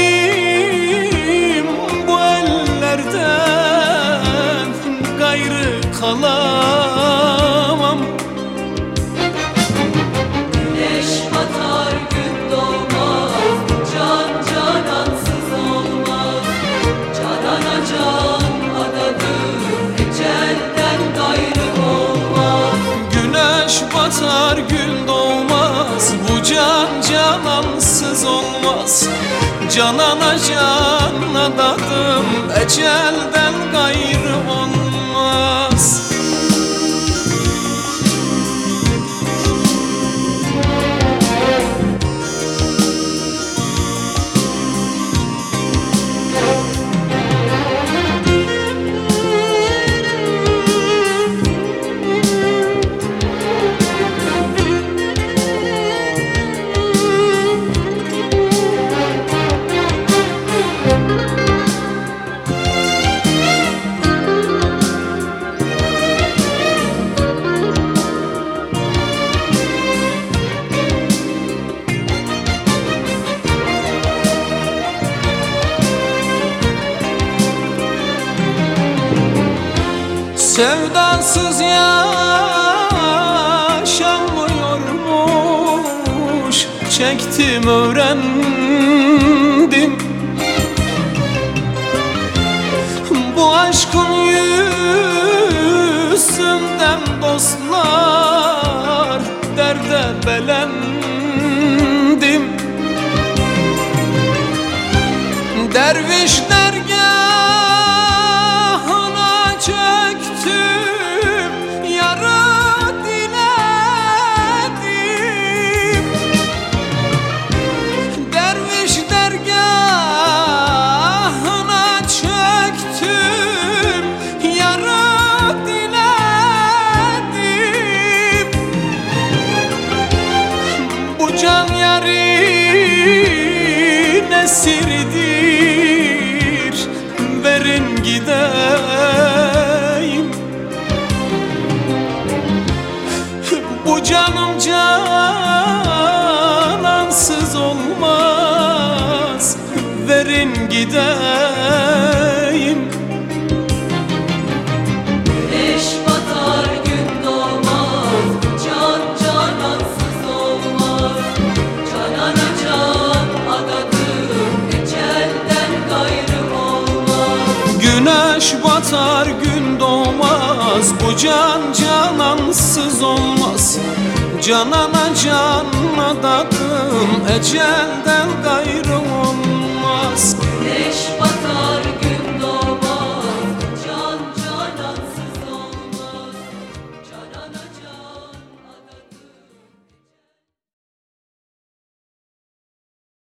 Gideceğim bu ellerden Gayrı kalamam. Güneş batar gün doğmaz Can canansız olmaz. Canana can adadır Ecelden gayrı olmaz. Güneş batar gün doğmaz Bu can canansız olmaz. Canana can adadım Ecelden Sevdasız yaşanmıyormuş. Çektim öğrendim. Bu aşkın yüzünden dostlar Derde belendim. Derviş yarın esiridir Verin gideyim. Bu canım canansız olmaz. Verin gideyim can canansız olmaz Canana can adadım Ecelden gayrı olmaz. Güneş